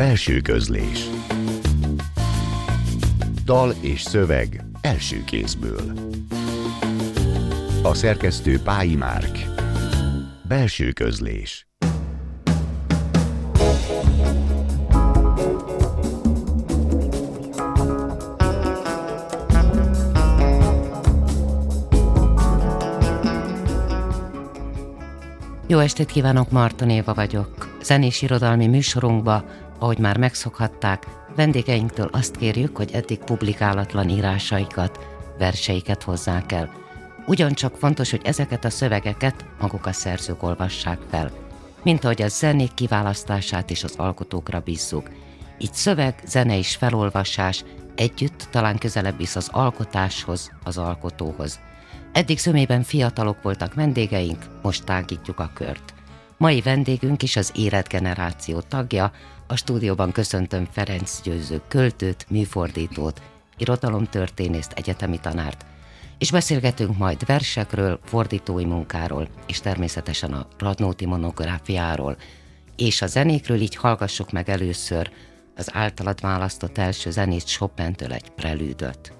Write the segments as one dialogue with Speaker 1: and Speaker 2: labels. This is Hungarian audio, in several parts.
Speaker 1: Belső közlés. Dal és szöveg első kézből. A szerkesztő Pályi Márk. Belső közlés.
Speaker 2: Jó estét kívánok, Marton Éva vagyok. Zenés irodalmi műsorunkba, ahogy már megszokhatták, vendégeinktől azt kérjük, hogy eddig publikálatlan írásaikat, verseiket hozzák el. Ugyancsak fontos, hogy ezeket a szövegeket maguk a szerzők olvassák fel, mint ahogy a zenék kiválasztását is az alkotókra bízzuk. Így szöveg, zene és felolvasás együtt talán közelebb visz az alkotáshoz, az alkotóhoz. Eddig szömében fiatalok voltak vendégeink, most tágítjuk a kört. Mai vendégünk is az érett generáció tagja, a stúdióban köszöntöm Ferenc Győző költőt, műfordítót, irodalomtörténészt, egyetemi tanárt, és beszélgetünk majd versekről, fordítói munkáról, és természetesen a Radnóti monográfiáról, és a zenékről így hallgassuk meg először az általad választott első zenét Chopin-től egy prelűdöt.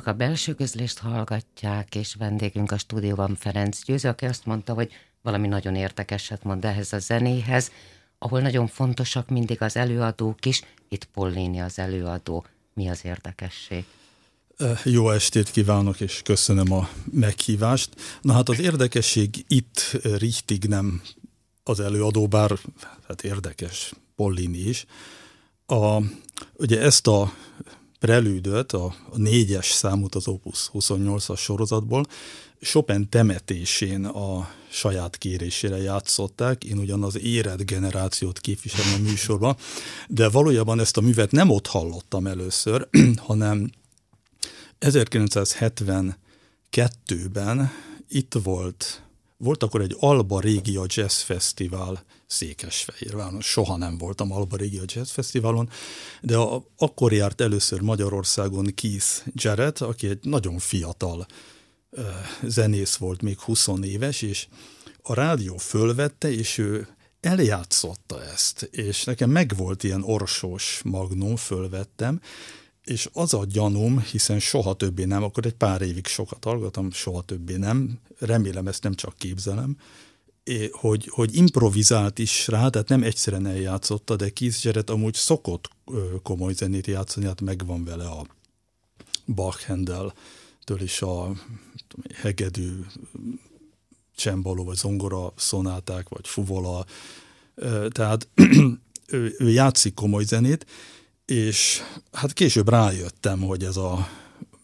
Speaker 2: Önök a belső közlést hallgatják, és vendégünk a stúdióban Ferenc Győző, aki azt mondta, hogy valami nagyon érdekeset mond ehhez a zenéhez, ahol nagyon fontosak mindig az előadók is. Itt Pollini az előadó. Mi az érdekesség?
Speaker 3: Jó estét kívánok, és köszönöm a meghívást. Na hát az érdekesség itt richtig nem az előadó, bár hát érdekes, Pollini is. A, ugye ezt a prelűdöt, a, négyes számút az Opus 28-as sorozatból, Chopin temetésén a saját kérésére játszották, én ugyan az érett generációt képviselem a műsorban, de valójában ezt a művet nem ott hallottam először, hanem 1972-ben itt volt, volt akkor egy Alba Régia Jazz Fesztivál Székesfehérváron. Soha nem voltam Alba Régia Jazz Fesztiválon, de a, akkor járt először Magyarországon Keith Jarrett, aki egy nagyon fiatal uh, zenész volt, még 20 éves, és a rádió fölvette, és ő eljátszotta ezt, és nekem megvolt ilyen orsós magnum, fölvettem, és az a gyanúm, hiszen soha többé nem, akkor egy pár évig sokat hallgatom, soha többé nem, remélem ezt nem csak képzelem, hogy, hogy improvizált is rá, tehát nem egyszerűen eljátszotta, de Keith Jarrett amúgy szokott komoly zenét játszani, hát megvan vele a Bach Handel től is a tudom, hegedű csembaló, vagy zongora szonáták, vagy fuvola, tehát ő, ő játszik komoly zenét, és hát később rájöttem, hogy ez a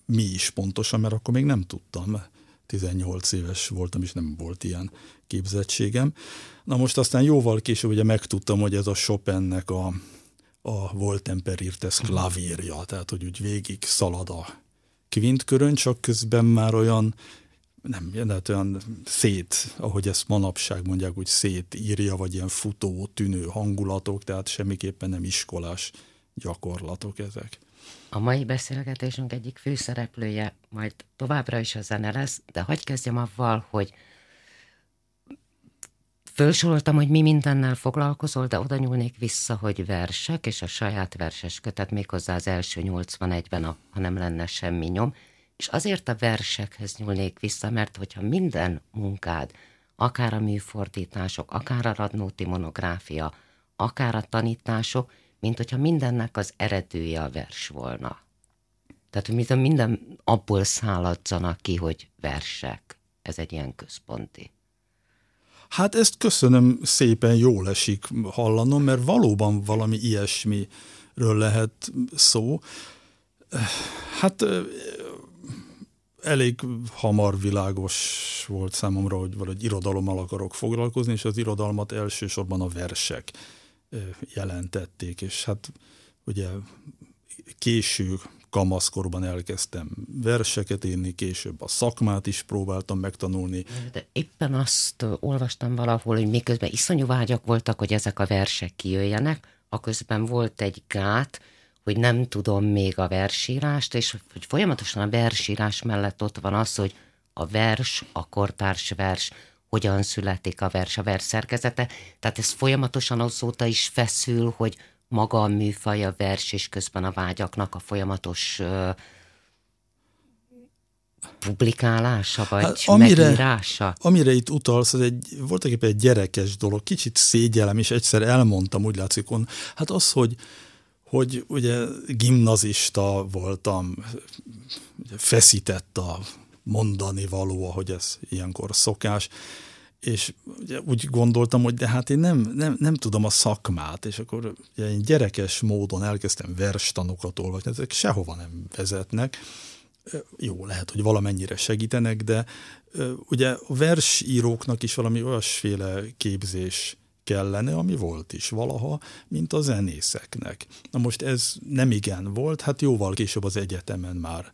Speaker 3: mi is pontosan, mert akkor még nem tudtam. 18 éves voltam, és nem volt ilyen képzettségem. Na most aztán jóval később ugye megtudtam, hogy ez a Chopinnek a, a Voltemperirtes klavírja, tehát hogy úgy végig szalad a kvintkörön, csak közben már olyan nem, tehát olyan szét, ahogy ezt manapság mondják, úgy szétírja, vagy ilyen futó, tűnő hangulatok, tehát semmiképpen nem iskolás gyakorlatok ezek.
Speaker 2: A mai beszélgetésünk egyik főszereplője majd továbbra is a zene lesz, de hagyj kezdjem avval, hogy Fölsoroltam, hogy mi mindennel foglalkozol, de oda nyúlnék vissza, hogy versek, és a saját verses kötet méghozzá az első 81-ben, a, ha nem lenne semmi nyom. És azért a versekhez nyúlnék vissza, mert hogyha minden munkád, akár a műfordítások, akár a radnóti monográfia, akár a tanítások, mint hogyha mindennek az eredője a vers volna. Tehát, hogy minden abból száladzanak ki, hogy versek. Ez egy ilyen központi.
Speaker 3: Hát ezt köszönöm szépen, jól esik hallanom, mert valóban valami ilyesmiről lehet szó. Hát elég hamar világos volt számomra, hogy valahogy irodalommal akarok foglalkozni, és az irodalmat elsősorban a versek jelentették, és hát ugye késő kamaszkorban elkezdtem verseket írni, később a szakmát is próbáltam megtanulni.
Speaker 2: De éppen azt olvastam valahol, hogy miközben iszonyú vágyak voltak, hogy ezek a versek kijöjjenek, a közben volt egy gát, hogy nem tudom még a versírást, és hogy folyamatosan a versírás mellett ott van az, hogy a vers, a kortárs vers, hogyan születik a vers, a vers szerkezete. Tehát ez folyamatosan azóta is feszül, hogy maga a műfaj, a vers, és közben a vágyaknak a folyamatos publikálása, vagy hát, amire, megírása?
Speaker 3: Amire itt utalsz, ez egy, voltak éppen egy gyerekes dolog, kicsit szégyelem, és egyszer elmondtam, úgy látszik, on, hát az, hogy, hogy ugye gimnazista voltam, feszített a mondani való, ahogy ez ilyenkor szokás, és ugye úgy gondoltam, hogy de hát én nem, nem, nem tudom a szakmát, és akkor ugye gyerekes módon elkezdtem verstanokat olvasni, ezek sehova nem vezetnek. Jó, lehet, hogy valamennyire segítenek, de ugye a versíróknak is valami olyasféle képzés kellene, ami volt is valaha, mint a zenészeknek. Na most ez nem igen volt, hát jóval később az egyetemen már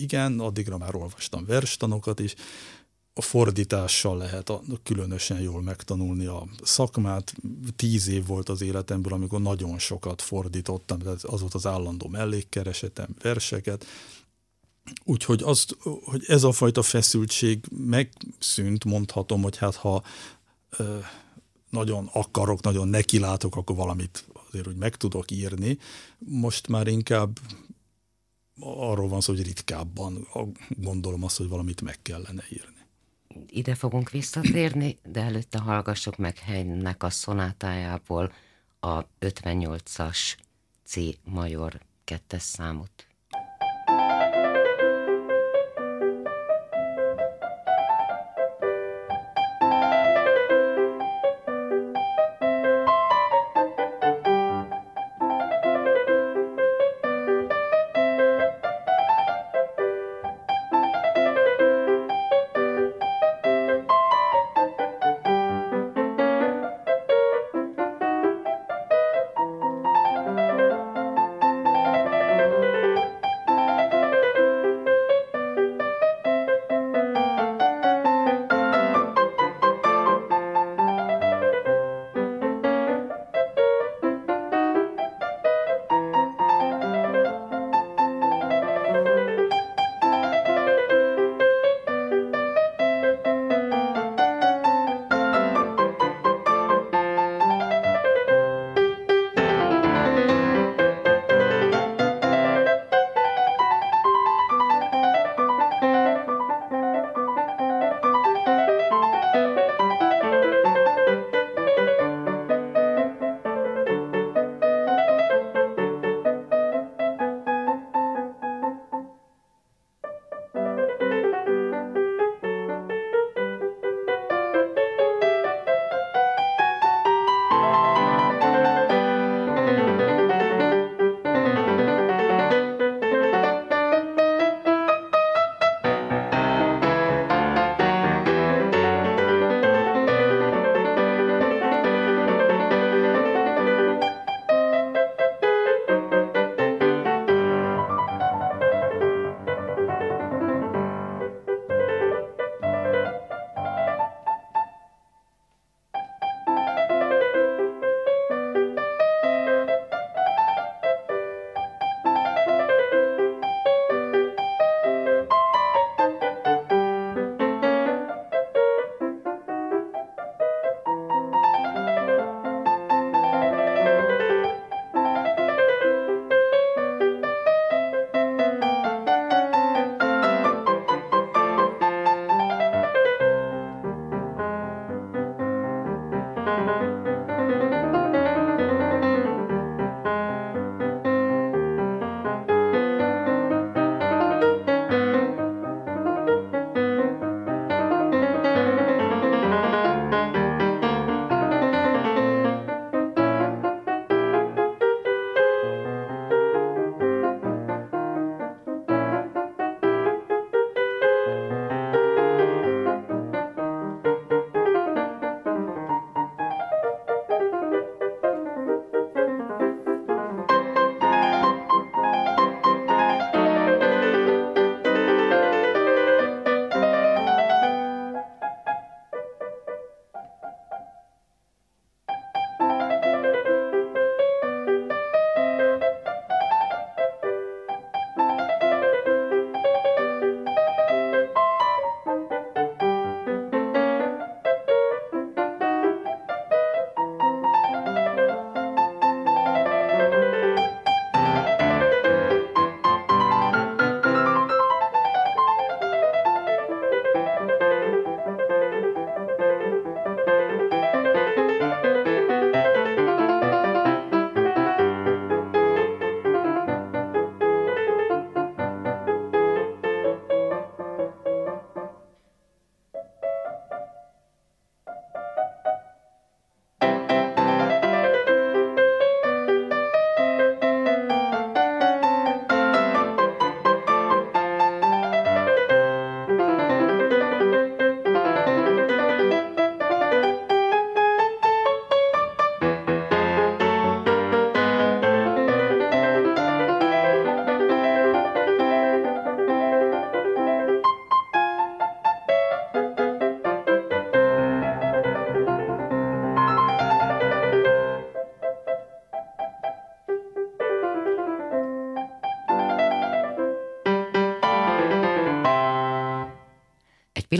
Speaker 3: igen, addigra már olvastam verstanokat is, a fordítással lehet a, különösen jól megtanulni a szakmát. Tíz év volt az életemből, amikor nagyon sokat fordítottam, az volt az állandó mellékkeresetem, verseket. Úgyhogy azt, hogy ez a fajta feszültség megszűnt, mondhatom, hogy hát ha ö, nagyon akarok, nagyon nekilátok, akkor valamit azért, hogy meg tudok írni. Most már inkább arról van szó, hogy ritkábban gondolom azt, hogy valamit meg kellene írni
Speaker 2: ide fogunk visszatérni, de előtte hallgassuk meg Heinenek a szonátájából a 58-as C major kettes számot.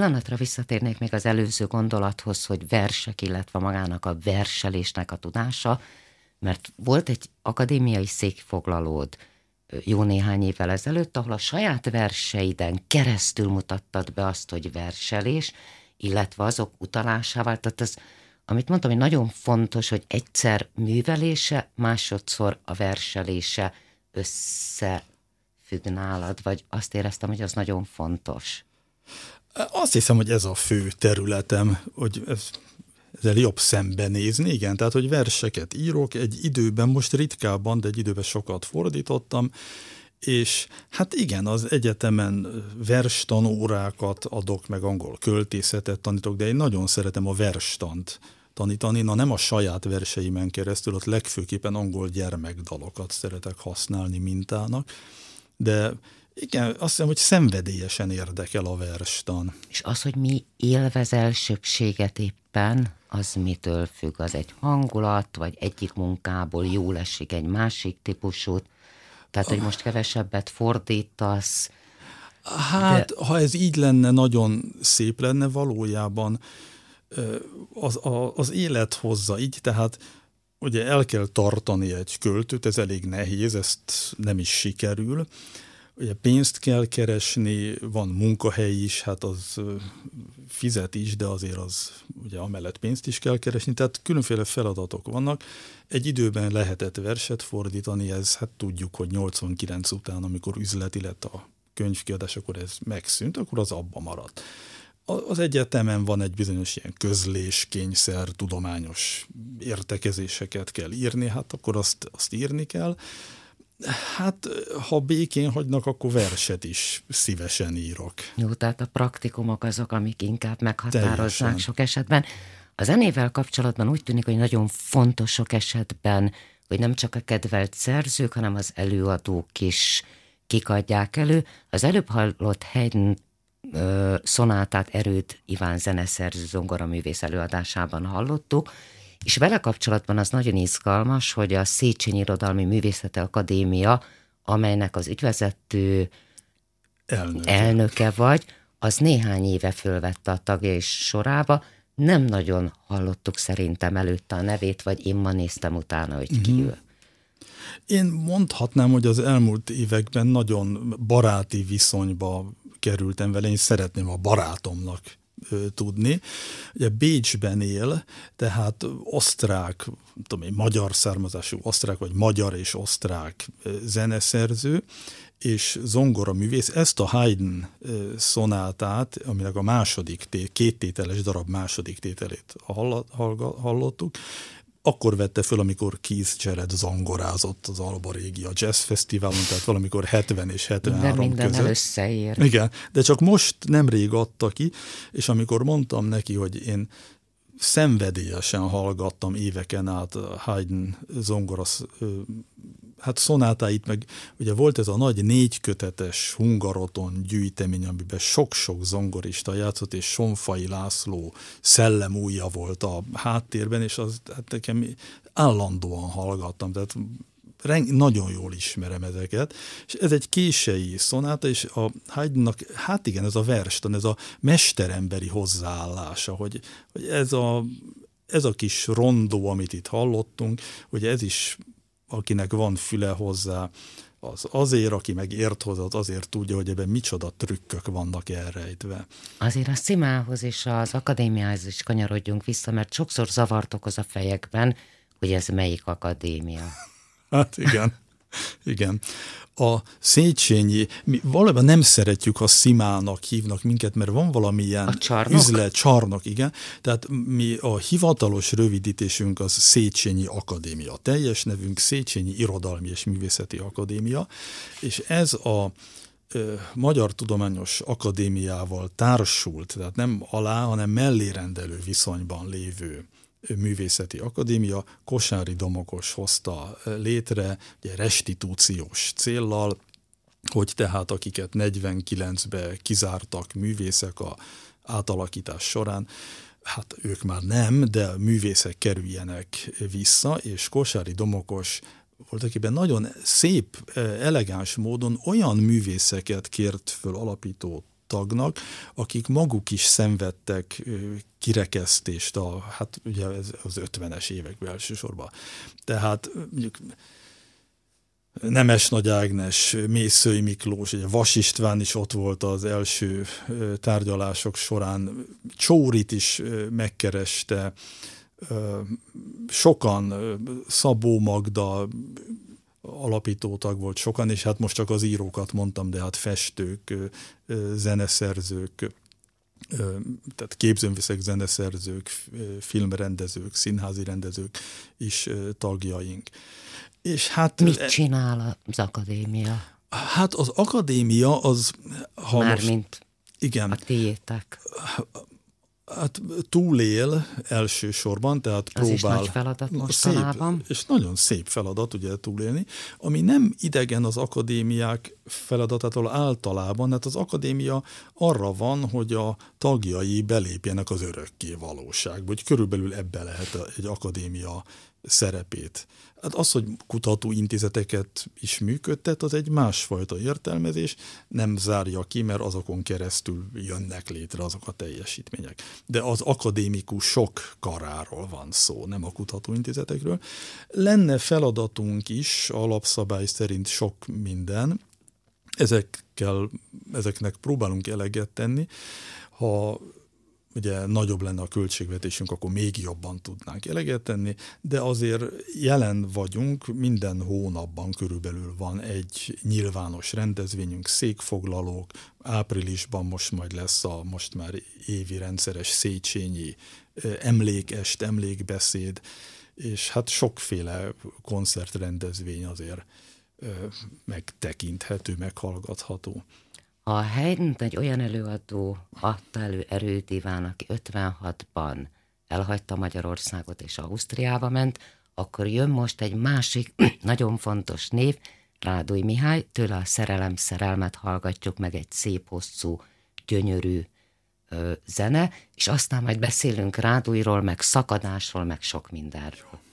Speaker 2: Pillanatra visszatérnék még az előző gondolathoz, hogy versek, illetve magának a verselésnek a tudása, mert volt egy akadémiai székfoglalód jó néhány évvel ezelőtt, ahol a saját verseiden keresztül mutattad be azt, hogy verselés, illetve azok utalásával, tehát az, amit mondtam, hogy nagyon fontos, hogy egyszer művelése, másodszor a verselése összefügg nálad, vagy azt éreztem, hogy az nagyon fontos.
Speaker 3: Azt hiszem, hogy ez a fő területem, hogy ez, ezzel jobb szembenézni, igen, tehát, hogy verseket írok, egy időben, most ritkábban, de egy időben sokat fordítottam, és hát igen, az egyetemen verstanórákat adok, meg angol költészetet tanítok, de én nagyon szeretem a verstant tanítani, na nem a saját verseimen keresztül, ott legfőképpen angol gyermekdalokat szeretek használni mintának, de igen, azt hiszem, hogy szenvedélyesen érdekel a verstan.
Speaker 2: És az, hogy mi élvez elsőbséget éppen, az mitől függ? Az egy hangulat, vagy egyik munkából jól esik egy másik típusút? Tehát, hogy most kevesebbet fordítasz?
Speaker 3: Hát, de... ha ez így lenne, nagyon szép lenne valójában. Az, az élet hozza így, tehát ugye el kell tartani egy költőt, ez elég nehéz, ezt nem is sikerül, Ugye pénzt kell keresni, van munkahely is, hát az fizet is, de azért az ugye amellett pénzt is kell keresni, tehát különféle feladatok vannak. Egy időben lehetett verset fordítani, ez hát tudjuk, hogy 89 után, amikor üzleti lett a könyvkiadás, akkor ez megszűnt, akkor az abba maradt. Az egyetemen van egy bizonyos ilyen közlés, kényszer, tudományos értekezéseket kell írni, hát akkor azt, azt írni kell Hát, ha békén hagynak, akkor verset is szívesen írok.
Speaker 2: Jó, tehát a praktikumok azok, amik inkább meghatározzák Teljesen. sok esetben. A zenével kapcsolatban úgy tűnik, hogy nagyon fontos sok esetben, hogy nem csak a kedvelt szerzők, hanem az előadók is kikadják elő. Az előbb hallott Haydn szonátát erőt Iván zeneszerző zongoraművész előadásában hallottuk, és vele kapcsolatban az nagyon izgalmas, hogy a Széchenyi Irodalmi Művészete Akadémia, amelynek az ügyvezető elnöke. elnöke vagy, az néhány éve fölvette a tagja és sorába, nem nagyon hallottuk szerintem előtte a nevét, vagy én ma néztem utána, hogy ki mm-hmm. ő.
Speaker 3: Én mondhatnám, hogy az elmúlt években nagyon baráti viszonyba kerültem vele, én szeretném a barátomnak tudni. Ugye Bécsben él, tehát osztrák, tudom én, magyar származású osztrák, vagy magyar és osztrák zeneszerző, és zongora művész ezt a Haydn szonátát, aminek a második, két tételes darab második tételét hallottuk, akkor vette föl, amikor Keith Jarrett zongorázott az Alba Régia Jazz Fesztiválon, tehát valamikor 70 és 73
Speaker 2: de minden
Speaker 3: között.
Speaker 2: összeér.
Speaker 3: Igen, de csak most nemrég adta ki, és amikor mondtam neki, hogy én szenvedélyesen hallgattam éveken át Haydn zongorasz hát szonátáit, meg ugye volt ez a nagy négykötetes hungaroton gyűjtemény, amiben sok-sok zongorista játszott, és Sonfai László szellemúja volt a háttérben, és az hát nekem állandóan hallgattam, tehát nagyon jól ismerem ezeket, és ez egy kései szonáta, és a Haydnnak, hát igen, ez a verstan, ez a mesteremberi hozzáállása, hogy, hogy ez a ez a kis rondó, amit itt hallottunk, hogy ez is akinek van füle hozzá, az azért, aki meg ért hozzá, az azért tudja, hogy ebben micsoda trükkök vannak elrejtve.
Speaker 2: Azért a szimához és az akadémiához is kanyarodjunk vissza, mert sokszor zavart okoz a fejekben, hogy ez melyik akadémia.
Speaker 3: Hát igen, igen a Széchenyi, mi valójában nem szeretjük, ha Szimának hívnak minket, mert van valamilyen
Speaker 2: a csarnok?
Speaker 3: üzlet, csarnok, igen. Tehát mi a hivatalos rövidítésünk az Széchenyi Akadémia. A teljes nevünk Széchenyi Irodalmi és Művészeti Akadémia, és ez a Magyar Tudományos Akadémiával társult, tehát nem alá, hanem mellérendelő viszonyban lévő Művészeti Akadémia Kosári Domokos hozta létre, ugye restitúciós céllal, hogy tehát akiket 49-be kizártak művészek a átalakítás során, hát ők már nem, de művészek kerüljenek vissza, és Kosári Domokos voltaképpen nagyon szép, elegáns módon olyan művészeket kért föl alapító tagnak, akik maguk is szenvedtek kirekesztést, a, hát ugye ez az 50-es években elsősorban. Tehát mondjuk Nemes Nagy Ágnes, Mészői Miklós, ugye Vas István is ott volt az első tárgyalások során, Csórit is megkereste, sokan, Szabó Magda, alapítótag volt sokan, és hát most csak az írókat mondtam, de hát festők, zeneszerzők, tehát képzőművészek, zeneszerzők, filmrendezők, színházi rendezők is tagjaink.
Speaker 2: És hát, Mit csinál az akadémia?
Speaker 3: Hát az akadémia az...
Speaker 2: Ha Mármint most,
Speaker 3: igen,
Speaker 2: a tiétek.
Speaker 3: Hát túlél elsősorban, tehát
Speaker 2: Az
Speaker 3: próbál.
Speaker 2: is nagy feladat mostanában.
Speaker 3: Szép, és nagyon szép feladat ugye túlélni, ami nem idegen az akadémiák feladatától általában, hát az akadémia arra van, hogy a tagjai belépjenek az örökké valóságba, hogy körülbelül ebbe lehet egy akadémia szerepét. Hát az, hogy kutatóintézeteket is működtet, az egy másfajta értelmezés, nem zárja ki, mert azokon keresztül jönnek létre azok a teljesítmények. De az akadémikus sok karáról van szó, nem a kutatóintézetekről. Lenne feladatunk is, alapszabály szerint sok minden, ezekkel, ezeknek próbálunk eleget tenni. Ha ugye nagyobb lenne a költségvetésünk, akkor még jobban tudnánk eleget tenni, de azért jelen vagyunk, minden hónapban körülbelül van egy nyilvános rendezvényünk, székfoglalók, áprilisban most majd lesz a most már évi rendszeres Széchenyi emlékest, emlékbeszéd, és hát sokféle koncertrendezvény azért megtekinthető, meghallgatható.
Speaker 2: A helyen egy olyan előadó adta elő Erőt Iván, aki 56-ban elhagyta Magyarországot és Ausztriába ment, akkor jön most egy másik nagyon fontos név, Rádói Mihály, tőle a szerelem szerelmet hallgatjuk meg egy szép, hosszú, gyönyörű ö, zene, és aztán majd beszélünk Rádóiról, meg szakadásról, meg sok mindenről. Önök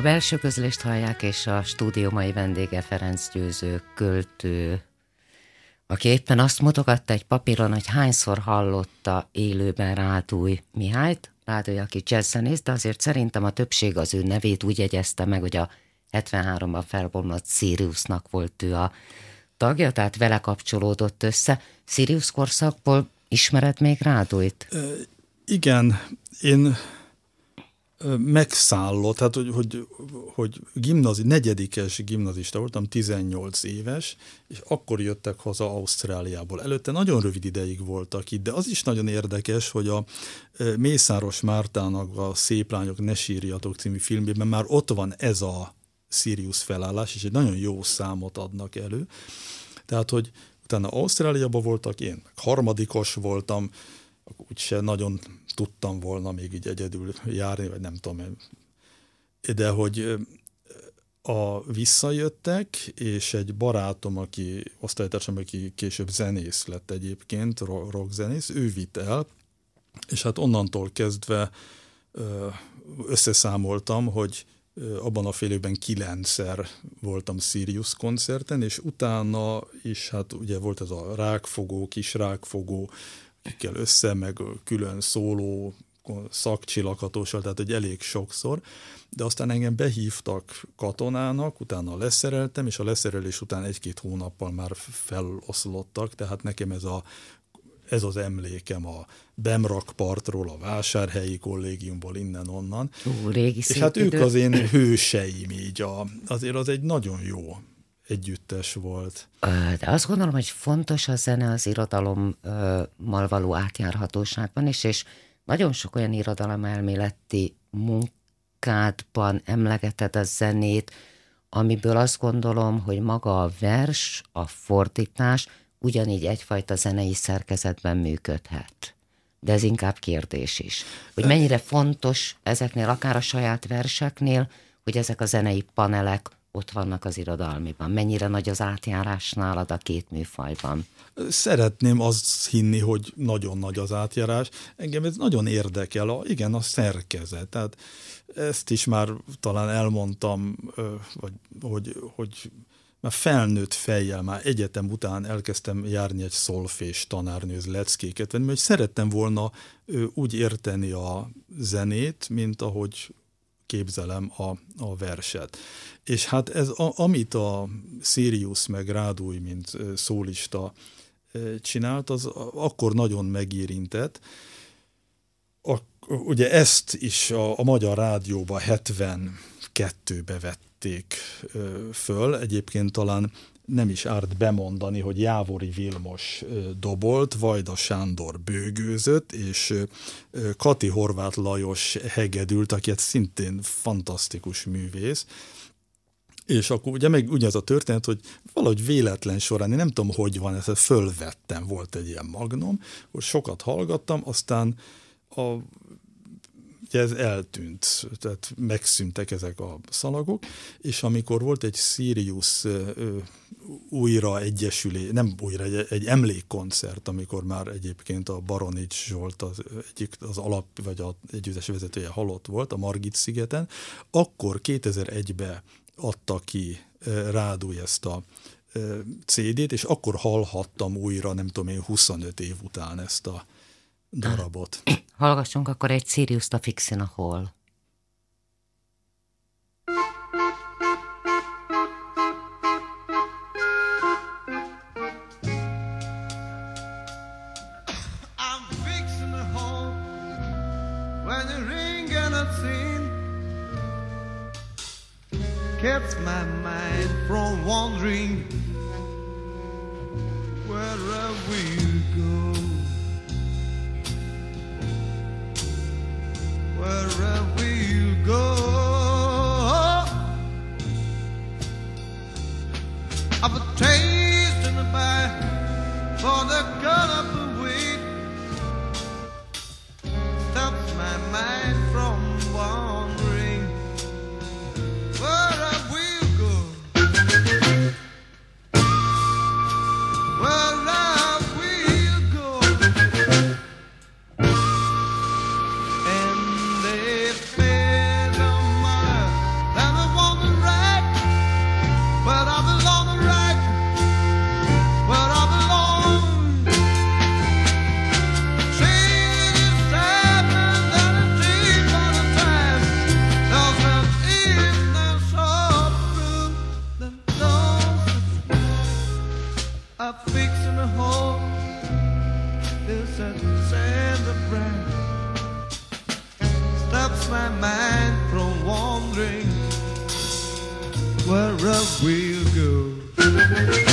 Speaker 2: a belső közlést hallják, és a stúdió mai vendége Ferenc Győző költő, aki éppen azt mutogatta egy papíron, hogy hányszor hallotta élőben Rádúj Mihályt, Rádúj, aki jazzzenész, de azért szerintem a többség az ő nevét úgy jegyezte meg, hogy a 73-ban felbomlott Siriusnak volt ő a tagja, tehát vele kapcsolódott össze. Sirius korszakból ismered még Rádújt?
Speaker 3: Igen, én megszállott, hát hogy, hogy, hogy gimnazi, negyedikes gimnazista voltam, 18 éves, és akkor jöttek haza Ausztráliából. Előtte nagyon rövid ideig voltak itt, de az is nagyon érdekes, hogy a Mészáros Mártának a Szép lányok, ne sírjatok című filmében már ott van ez a Sirius felállás, és egy nagyon jó számot adnak elő. Tehát, hogy utána Ausztráliában voltak, én harmadikos voltam, úgyse nagyon tudtam volna még így egyedül járni, vagy nem tudom. De hogy a visszajöttek, és egy barátom, aki osztálytársam, aki később zenész lett egyébként, rockzenész, ő vitt el, és hát onnantól kezdve összeszámoltam, hogy abban a fél évben kilencszer voltam Sirius koncerten, és utána is, hát ugye volt ez a rákfogó, kis rákfogó, kell össze, meg külön szóló szakcsillaghatósal, tehát egy elég sokszor, de aztán engem behívtak katonának, utána leszereltem, és a leszerelés után egy-két hónappal már feloszlottak, tehát nekem ez a ez az emlékem a Bemrakpartról, a Vásárhelyi kollégiumból, innen-onnan.
Speaker 2: Ú, régi
Speaker 3: És hát ők az én hőseim így, a, azért az egy nagyon jó együttes volt.
Speaker 2: De azt gondolom, hogy fontos a zene az irodalommal való átjárhatóságban is, és nagyon sok olyan irodalomelméleti munkádban emlegeted a zenét, amiből azt gondolom, hogy maga a vers, a fordítás ugyanígy egyfajta zenei szerkezetben működhet. De ez inkább kérdés is. Hogy mennyire fontos ezeknél, akár a saját verseknél, hogy ezek a zenei panelek ott vannak az irodalmiban? Mennyire nagy az átjárás nálad a két műfajban?
Speaker 3: Szeretném azt hinni, hogy nagyon nagy az átjárás. Engem ez nagyon érdekel, a, igen, a szerkezet. Tehát ezt is már talán elmondtam, vagy, hogy, hogy már felnőtt fejjel, már egyetem után elkezdtem járni egy szolfés tanárnőz leckéket venni, mert szerettem volna úgy érteni a zenét, mint ahogy képzelem a, a verset. És hát ez, a, amit a Sirius meg Rádúj, mint szólista csinált, az akkor nagyon megérintett. A, ugye ezt is a, a Magyar Rádióba 72-be vették föl, egyébként talán nem is árt bemondani, hogy Jávori Vilmos dobolt, Vajda Sándor bőgőzött, és Kati Horváth Lajos hegedült, aki egy szintén fantasztikus művész, és akkor ugye meg ugyanaz a történet, hogy valahogy véletlen során, én nem tudom, hogy van, ezt fölvettem, volt egy ilyen magnum, hogy sokat hallgattam, aztán a ugye ez eltűnt, tehát megszűntek ezek a szalagok, és amikor volt egy Sirius újra egyesülé, nem újra, egy, egy emlékkoncert, amikor már egyébként a Baronics Zsolt az, egyik, az alap, vagy a együttes vezetője halott volt a Margit szigeten, akkor 2001-ben adta ki Rádúj ezt a CD-t, és akkor hallhattam újra, nem tudom én, 25 év után ezt a darabot.
Speaker 2: Hallgassunk akkor egy Sirius-t a Fixin a Hall. kept my mind from wandering where will go wherever we go.
Speaker 4: Where we'll go.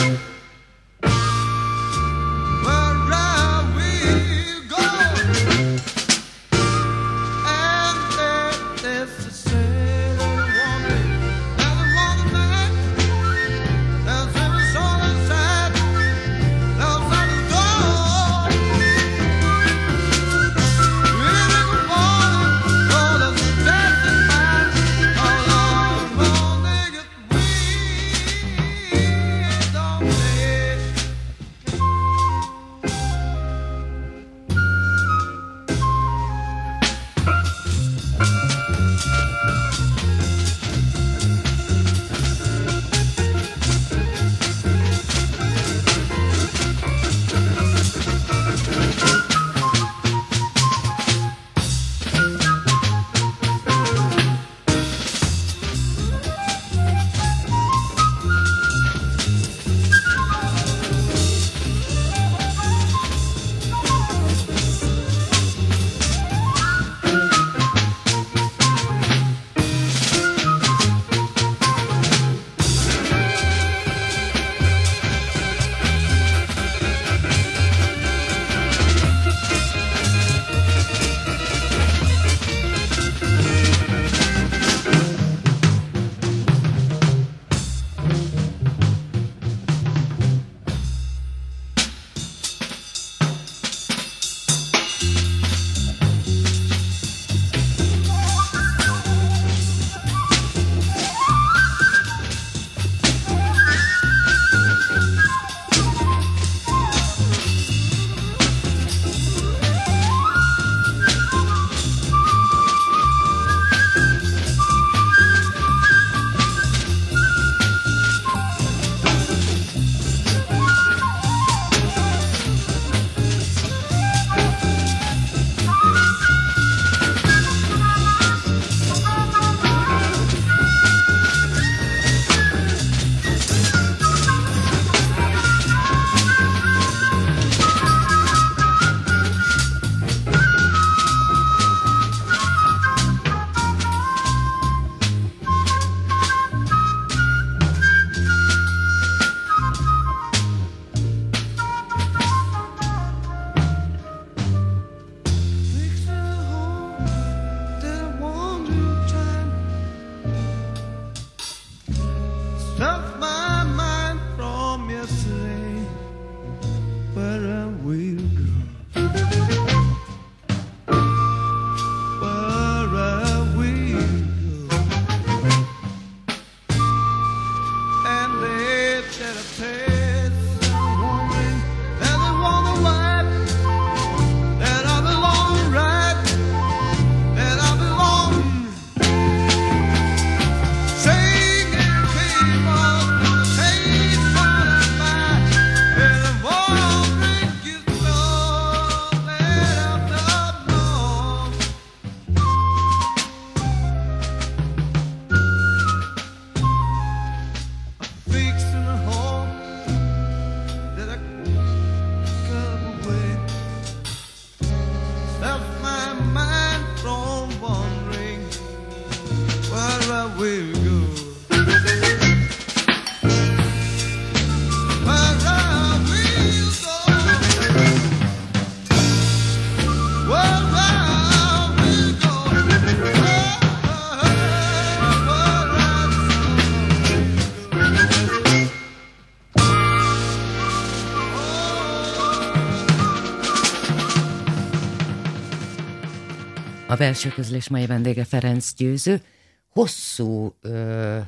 Speaker 2: Belső közlés mai vendége Ferenc Győző. Hosszú ö,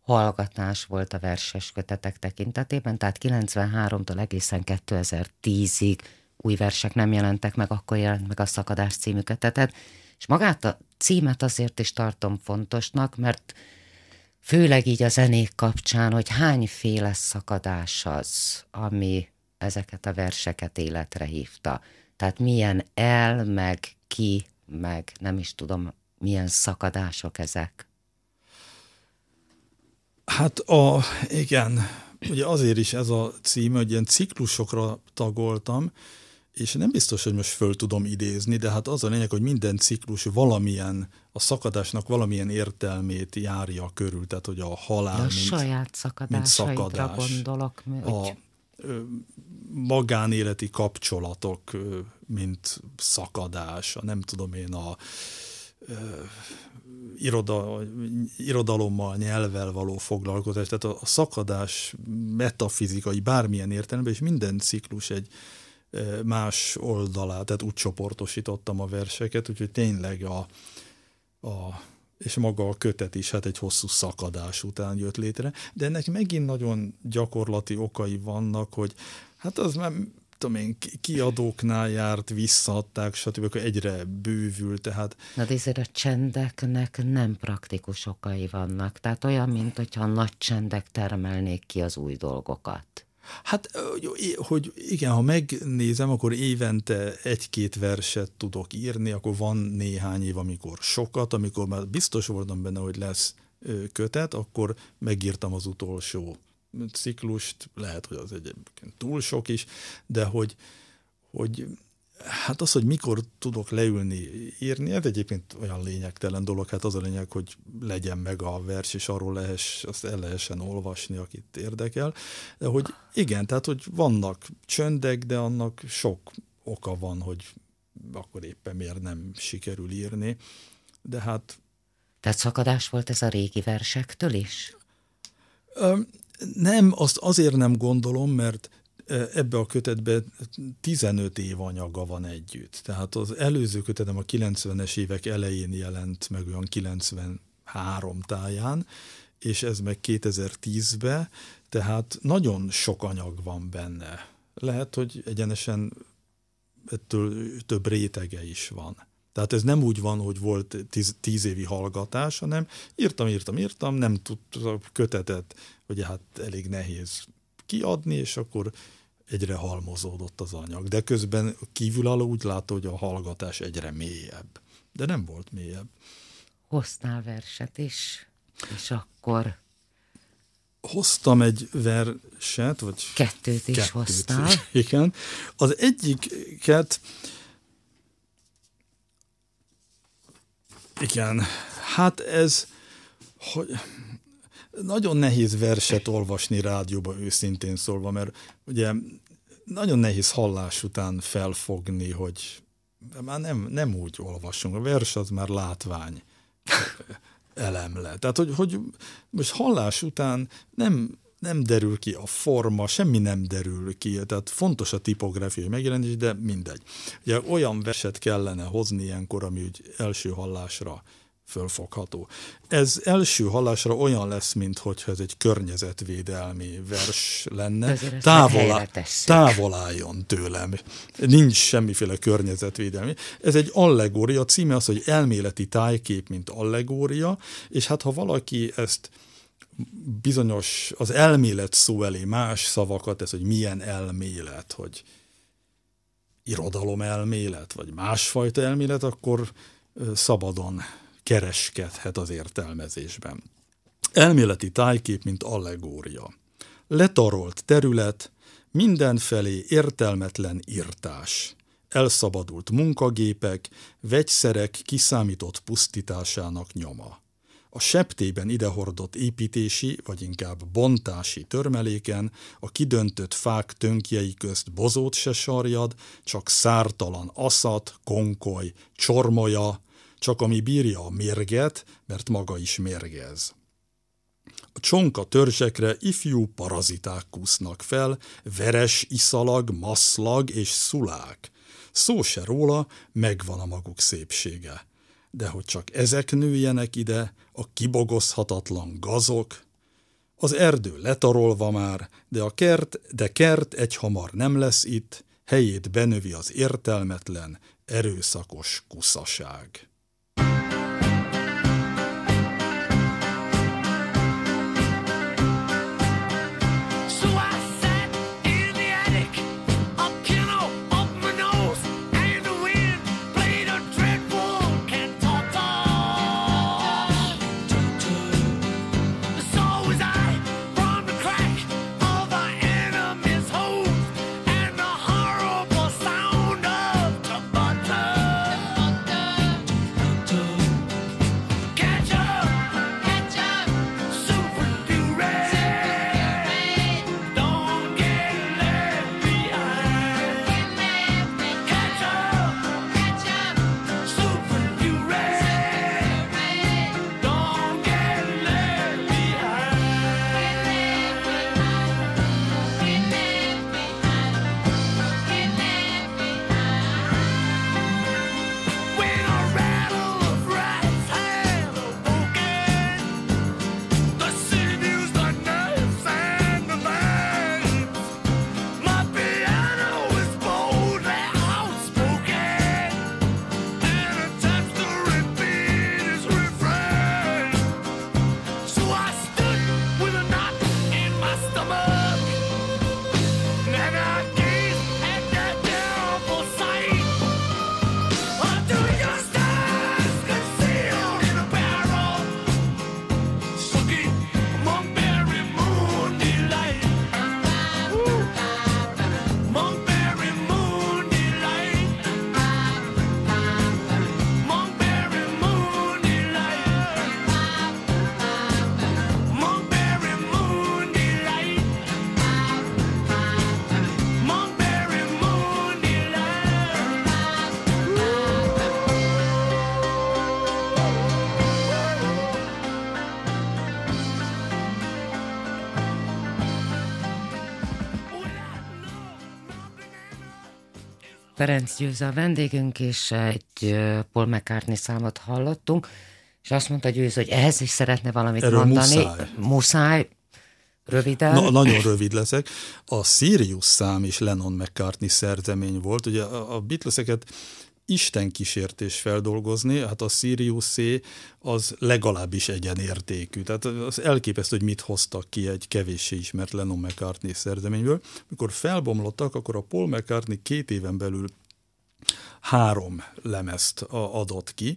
Speaker 2: hallgatás volt a verses kötetek tekintetében, tehát 93-tól egészen 2010-ig új versek nem jelentek meg, akkor jelent meg a Szakadás című kötetet, és magát a címet azért is tartom fontosnak, mert főleg így a zenék kapcsán, hogy hányféle szakadás az, ami ezeket a verseket életre hívta. Tehát milyen el, meg ki, meg nem is tudom, milyen szakadások ezek.
Speaker 3: Hát a, igen, ugye azért is ez a cím, hogy ilyen ciklusokra tagoltam, és nem biztos, hogy most föl tudom idézni, de hát az a lényeg, hogy minden ciklus valamilyen, a szakadásnak valamilyen értelmét járja körül, tehát hogy a halál,
Speaker 2: De a
Speaker 3: mint,
Speaker 2: saját szakadásaidra
Speaker 3: szakadás.
Speaker 2: gondolok.
Speaker 3: a
Speaker 2: Hogy
Speaker 3: ö, magánéleti kapcsolatok, mint szakadás, a nem tudom én, a irodalommal, nyelvvel való foglalkozás, tehát a, a szakadás metafizikai bármilyen értelemben, és minden ciklus egy más oldalát, tehát úgy csoportosítottam a verseket, úgyhogy tényleg a, a és maga a kötet is hát egy hosszú szakadás után jött létre, de ennek megint nagyon gyakorlati okai vannak, hogy hát az már tudom én, ki- kiadóknál járt, visszaadták, stb. akkor egyre bővül, tehát
Speaker 2: Na de ezért a csendeknek nem praktikus okai vannak. Tehát olyan, mint hogyha nagy csendek termelnék ki az új dolgokat.
Speaker 3: Hát, hogy igen, ha megnézem, akkor évente egy-két verset tudok írni, akkor van néhány év, amikor sokat, amikor már biztos voltam benne, hogy lesz kötet, akkor megírtam az utolsó ciklust, lehet, hogy az egyébként túl sok is, de hogy, hogy Hát az, hogy mikor tudok leülni, írni, ez egyébként olyan lényegtelen dolog, hát az a lényeg, hogy legyen meg a vers, és arról lehess, azt el lehessen olvasni, akit érdekel. De hogy igen, tehát, hogy vannak csöndek, de annak sok oka van, hogy akkor éppen miért nem sikerül írni. De hát
Speaker 2: Tehát szakadás volt ez a régi versektől is?
Speaker 3: Öm, Nem, azt azért nem gondolom, mert ebbe a kötetbe 15 év anyaga van együtt. Tehát az előző kötetem a 90-es évek elején jelent meg olyan 93 táján, és ez meg 2010-be, tehát nagyon sok anyag van benne. Lehet, hogy egyenesen ettől több rétege is van. Tehát ez nem úgy van, hogy volt tíz, tíz évi hallgatás, hanem írtam, írtam, írtam, nem tudtam kötetet, hogy hát elég nehéz kiadni, és akkor egyre halmozódott az anyag. De közben kívülálló úgy látta, hogy a hallgatás egyre mélyebb. De nem volt mélyebb.
Speaker 2: Hoztál verset is, és akkor
Speaker 3: Hoztam egy verset, vagy
Speaker 2: kettőt is
Speaker 3: kettőt,
Speaker 2: hoztál.
Speaker 3: Igen. Az egyiket, igen, hát ez, hogy nagyon nehéz verset olvasni rádióba őszintén szólva, mert ugye nagyon nehéz hallás után felfogni, hogy már nem, nem úgy olvasunk. A vers az már látvány elem le. Tehát, hogy, hogy most hallás után nem, nem derül ki a forma, semmi nem derül ki, tehát fontos a tipográfiai megjelenés, de mindegy. Ugye olyan verset kellene hozni ilyenkor, ami úgy első hallásra fölfogható. Ez első hallásra olyan lesz, mintha ez egy környezetvédelmi vers lenne. Távol, távol álljon tőlem. Nincs semmiféle környezetvédelmi. Ez egy allegória, a címe az, hogy elméleti tájkép, mint allegória, és hát ha valaki ezt bizonyos, az elmélet szó elé más szavakat, ez, hogy milyen elmélet, hogy irodalom elmélet, vagy másfajta elmélet, akkor szabadon kereskedhet az értelmezésben. Elméleti tájkép, mint allegória. Letarolt terület, mindenfelé értelmetlen írtás. Elszabadult munkagépek, vegyszerek kiszámított pusztításának nyoma. A septében idehordott építési, vagy inkább bontási törmeléken a kidöntött fák tönkjei közt bozót se sarjad, csak szártalan aszat, konkoly, csormoja, csak ami bírja a mérget, mert maga is mérgez. A csonka törzsekre ifjú paraziták kúsznak fel, veres iszalag, maszlag és szulák. Szó se róla, megvan a maguk szépsége. De hogy csak ezek nőjenek ide, a kibogozhatatlan gazok, az erdő letarolva már, de a kert, de kert egy hamar nem lesz itt, helyét benövi az értelmetlen, erőszakos kuszaság.
Speaker 2: Ferenc Győze a vendégünk, és egy Paul McCartney számot hallottunk, és azt mondta Győze, hogy ehhez is szeretne valamit
Speaker 3: Erről
Speaker 2: mondani.
Speaker 3: muszáj.
Speaker 2: Muszáj. Röviden.
Speaker 3: Na, nagyon rövid leszek. A Sirius szám is Lennon McCartney szerzemény volt. Ugye a a Beatleseket Isten kísértés feldolgozni, hát a Sirius C az legalábbis egyenértékű. Tehát az elképesztő, hogy mit hoztak ki egy kevéssé ismert Lennon McCartney szerzeményből. Mikor felbomlottak, akkor a Paul McCartney két éven belül három lemezt adott ki,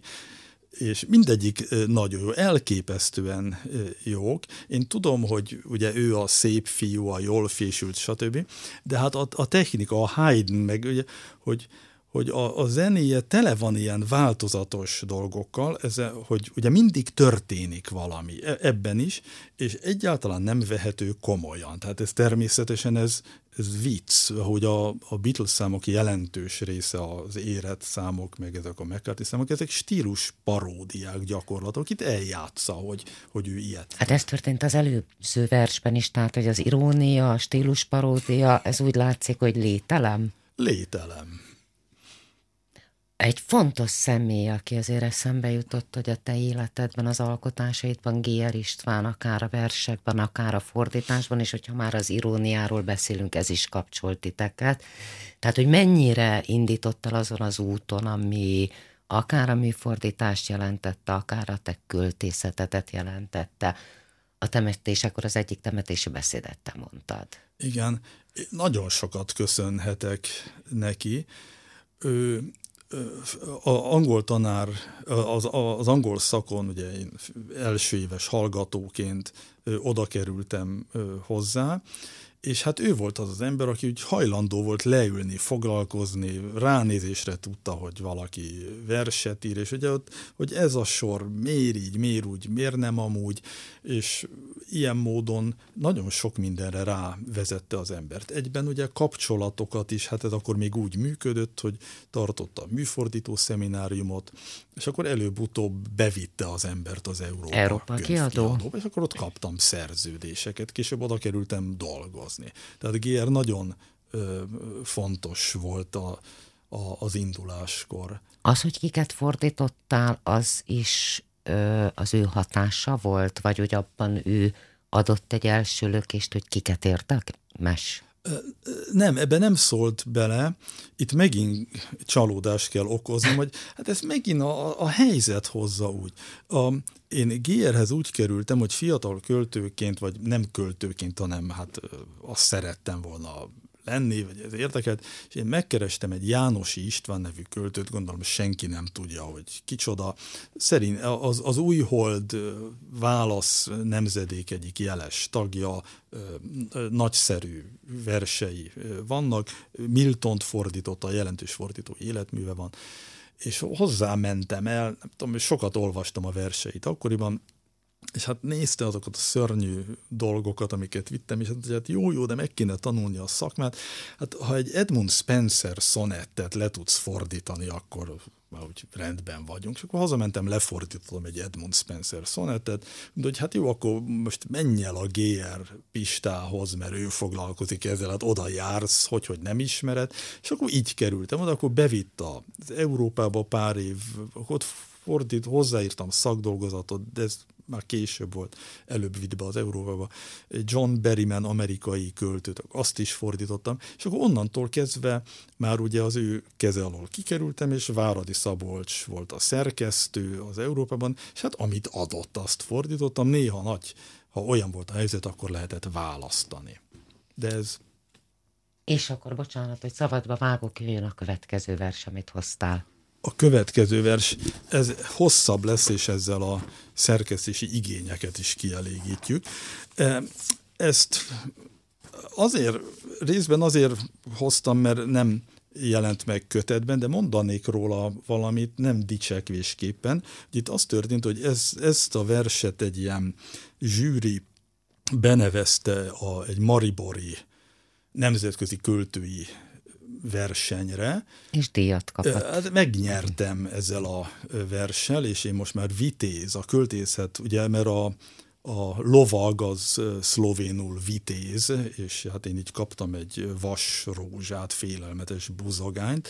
Speaker 3: és mindegyik nagyon jó, elképesztően jók. Én tudom, hogy ugye ő a szép fiú, a jól fésült, stb., de hát a, a technika, a Haydn, meg ugye, hogy hogy a, a zenéje tele van ilyen változatos dolgokkal, ez, hogy ugye mindig történik valami e- ebben is, és egyáltalán nem vehető komolyan. Tehát ez természetesen ez, ez vicc, hogy a, a Beatles számok jelentős része az érett számok, meg ezek a McCartney számok, ezek stílus paródiák gyakorlatok. Itt eljátsza, hogy, hogy ő ilyet.
Speaker 2: Hát ez történt az előző versben is, tehát hogy az irónia, a stílusparódia, ez úgy látszik, hogy lételem.
Speaker 3: Lételem.
Speaker 2: Egy fontos személy, aki azért eszembe jutott, hogy a te életedben, az alkotásaidban G.R. István, akár a versekben, akár a fordításban, és hogyha már az iróniáról beszélünk, ez is kapcsolt titeket. Tehát, hogy mennyire indított azon az úton, ami akár a műfordítást jelentette, akár a te költészetetet jelentette. A temetésekor az egyik temetési beszédet te mondtad.
Speaker 3: Igen, nagyon sokat köszönhetek neki. Ő, a angol tanár, az, az angol szakon, ugye én első éves hallgatóként oda kerültem hozzá, és hát ő volt az az ember, aki úgy hajlandó volt leülni, foglalkozni, ránézésre tudta, hogy valaki verset ír, és ugye ott, hogy ez a sor miért így, miért úgy, miért nem amúgy, és ilyen módon nagyon sok mindenre rávezette az embert. Egyben ugye kapcsolatokat is, hát ez akkor még úgy működött, hogy tartotta a műfordító szemináriumot, és akkor előbb-utóbb bevitte az embert az Európa,
Speaker 2: Európa kiadó.
Speaker 3: könyvkiadóba, és akkor ott kaptam szerződéseket, később oda kerültem dolgozni. Tehát GR nagyon ö, fontos volt a, a, az induláskor.
Speaker 2: Az, hogy kiket fordítottál, az is ö, az ő hatása volt, vagy hogy abban ő adott egy első lökést, hogy kiket értek? Mes.
Speaker 3: Nem, ebbe nem szólt bele, itt megint csalódást kell okoznom, hogy hát ez megint a, a helyzet hozza úgy. A, én GR-hez úgy kerültem, hogy fiatal költőként, vagy nem költőként, hanem hát azt szerettem volna lenni, vagy ez érdekelt, és én megkerestem egy Jánosi István nevű költőt, gondolom senki nem tudja, hogy kicsoda. Szerint az, az Újhold válasz nemzedék egyik jeles tagja, nagyszerű versei vannak, Miltont fordította, jelentős fordító életműve van, és hozzá mentem el, nem tudom, sokat olvastam a verseit. Akkoriban, és hát nézte azokat a szörnyű dolgokat, amiket vittem, és hát, hát jó, jó, de meg kéne tanulni a szakmát. Hát ha egy Edmund Spencer szonettet le tudsz fordítani, akkor már úgy rendben vagyunk. És akkor hazamentem, lefordítottam egy Edmund Spencer szonettet, de hogy hát jó, akkor most menj el a GR Pistához, mert ő foglalkozik ezzel, hát oda jársz, hogy, hogy nem ismered, és akkor így kerültem oda, akkor bevitt az Európába pár év, ott fordít, hozzáírtam szakdolgozatot, de ez már később volt, előbb vitt be az Európába, John Berryman amerikai költőt, azt is fordítottam, és akkor onnantól kezdve már ugye az ő keze alól kikerültem, és Váradi Szabolcs volt a szerkesztő az Európában, és hát amit adott, azt fordítottam, néha nagy, ha olyan volt a helyzet, akkor lehetett választani. De ez
Speaker 2: És akkor bocsánat, hogy szabadba vágok, jöjjön a következő vers, amit hoztál.
Speaker 3: A következő vers, ez hosszabb lesz, és ezzel a szerkesztési igényeket is kielégítjük. E, Ezt azért, részben azért hoztam, mert nem jelent meg kötetben, de mondanék róla valamit, nem dicsekvésképpen. Itt az történt, hogy ez, ezt a verset egy ilyen zsűri benevezte a, egy maribori nemzetközi költői versenyre,
Speaker 2: És díjat kapott.
Speaker 3: Hát megnyertem ezzel a verssel, és én most már vitéz, a költészet, ugye, mert a, a lovag az szlovénul vitéz, és hát én így kaptam egy vas rózsát, félelmetes buzogányt,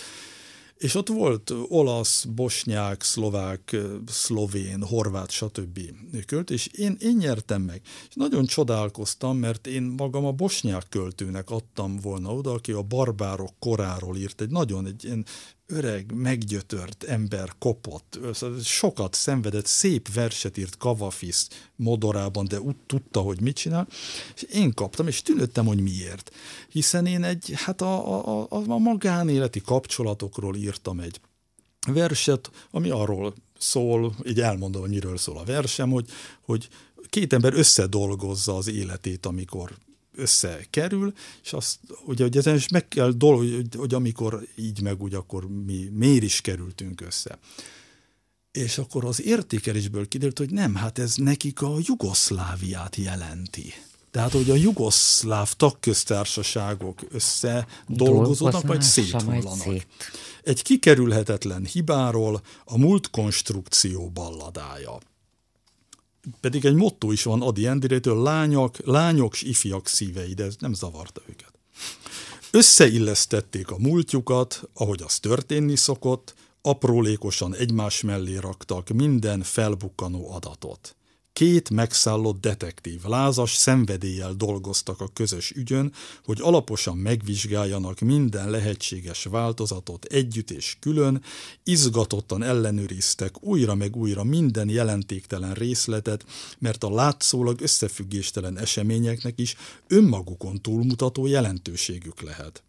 Speaker 3: és ott volt olasz, bosnyák, szlovák, szlovén, horvát, stb. költ, és én, én nyertem meg. És nagyon csodálkoztam, mert én magam a bosnyák költőnek adtam volna oda, aki a barbárok koráról írt egy nagyon egy ilyen öreg, meggyötört ember kopott, Szóval sokat szenvedett, szép verset írt Kavafis modorában, de úgy tudta, hogy mit csinál, és én kaptam, és tűnöttem, hogy miért. Hiszen én egy, hát a, a, a, a magánéleti kapcsolatokról írtam egy verset, ami arról szól, így elmondom, hogy miről szól a versem, hogy, hogy két ember összedolgozza az életét, amikor összekerül, és azt, ugye, hogy ezen is meg kell dolog, hogy, hogy amikor így meg úgy, akkor mi miért is kerültünk össze. És akkor az értékelésből kiderült, hogy nem, hát ez nekik a Jugoszláviát jelenti. Tehát, hogy a jugoszláv tagköztársaságok összedolgozódnak,
Speaker 2: majd
Speaker 3: széthullanak.
Speaker 2: szét.
Speaker 3: Egy kikerülhetetlen hibáról a múlt konstrukció balladája. Pedig egy motto is van Adi Endirétől, lányok, lányok s ifjak szívei, de ez nem zavarta őket. Összeillesztették a múltjukat, ahogy az történni szokott, aprólékosan egymás mellé raktak minden felbukkanó adatot. Két megszállott detektív lázas szenvedéllyel dolgoztak a közös ügyön, hogy alaposan megvizsgáljanak minden lehetséges változatot együtt és külön, izgatottan ellenőriztek újra meg újra minden jelentéktelen részletet, mert a látszólag összefüggéstelen eseményeknek is önmagukon túlmutató jelentőségük lehet.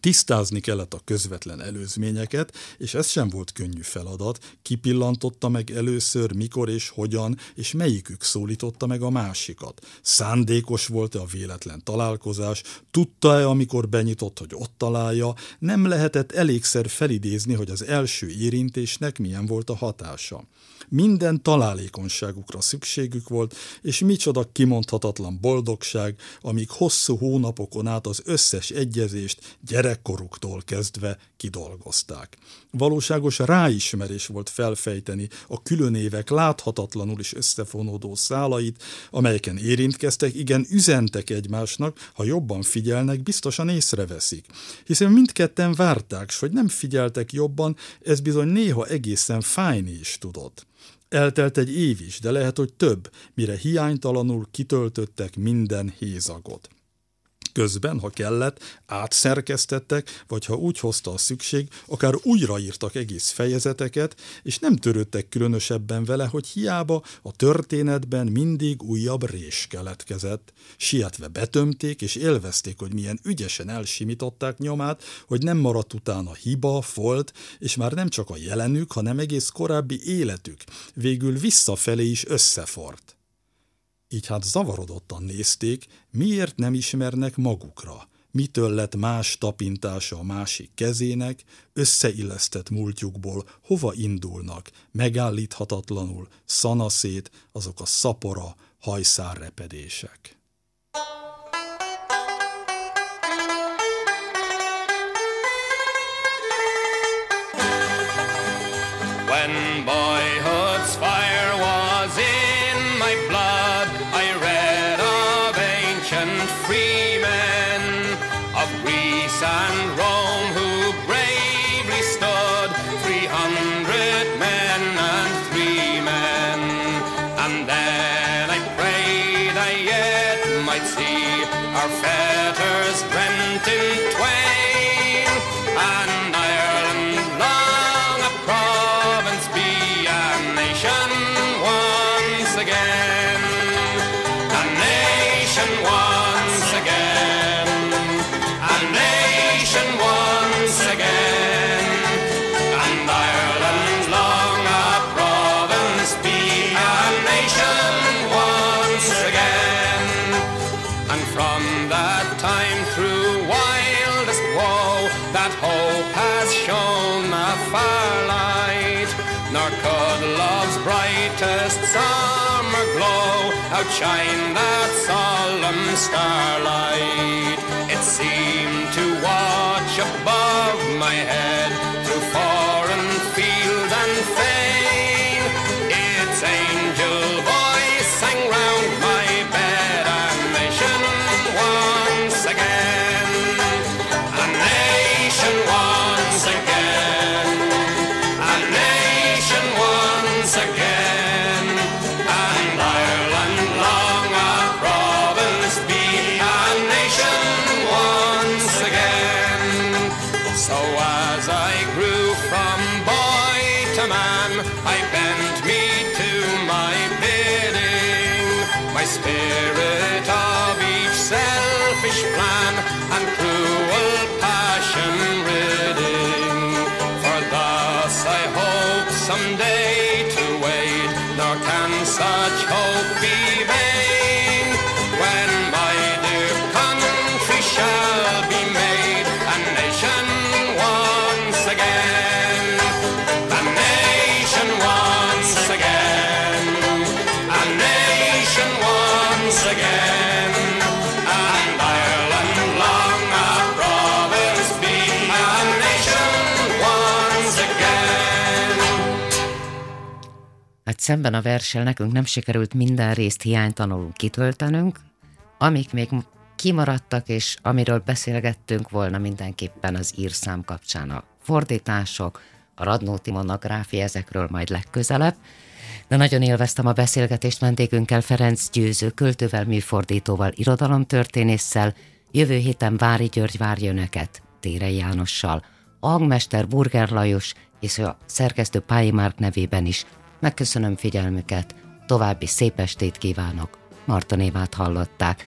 Speaker 3: Tisztázni kellett a közvetlen előzményeket, és ez sem volt könnyű feladat. Kipillantotta meg először, mikor és hogyan, és melyikük szólította meg a másikat. Szándékos volt-e a véletlen találkozás, tudta-e, amikor benyitott, hogy ott találja, nem lehetett elégszer felidézni, hogy az első érintésnek milyen volt a hatása. Minden találékonyságukra szükségük volt, és micsoda kimondhatatlan boldogság, amíg hosszú hónapokon át az összes egyezést gyerekkoruktól kezdve kidolgozták. Valóságos ráismerés volt felfejteni a különévek láthatatlanul is összefonódó szálait, amelyeken érintkeztek, igen, üzentek egymásnak, ha jobban figyelnek, biztosan észreveszik. Hiszen mindketten várták, s hogy nem figyeltek jobban, ez bizony néha egészen fájni is tudott. Eltelt egy év is, de lehet, hogy több, mire hiánytalanul kitöltöttek minden hézagot. Közben, ha kellett, átszerkesztettek, vagy ha úgy hozta a szükség, akár újraírtak egész fejezeteket, és nem törődtek különösebben vele, hogy hiába a történetben mindig újabb rés keletkezett. Sietve betömték, és élvezték, hogy milyen ügyesen elsimították nyomát, hogy nem maradt utána hiba, folt, és már nem csak a jelenük, hanem egész korábbi életük végül visszafelé is összefort. Így hát zavarodottan nézték, miért nem ismernek magukra, mitől lett más tapintása a másik kezének, összeillesztett múltjukból hova indulnak, megállíthatatlanul, szanaszét azok a szapora, hajszárrepedések.
Speaker 5: Outshine that solemn starlight. It seemed to watch above my head
Speaker 2: szemben a verssel nekünk nem sikerült minden részt hiánytalanul kitöltenünk, amik még kimaradtak, és amiről beszélgettünk volna mindenképpen az írszám kapcsán a fordítások, a Radnóti monográfia, ezekről majd legközelebb. De nagyon élveztem a beszélgetést vendégünkkel, Ferenc Győző, költővel, műfordítóval, irodalomtörténésszel. Jövő héten Vári György várja önöket, Tére Jánossal, a hangmester Burger Lajos és a szerkesztő Pályi Márk nevében is. Megköszönöm figyelmüket, további szép estét kívánok. Marton Évát hallották.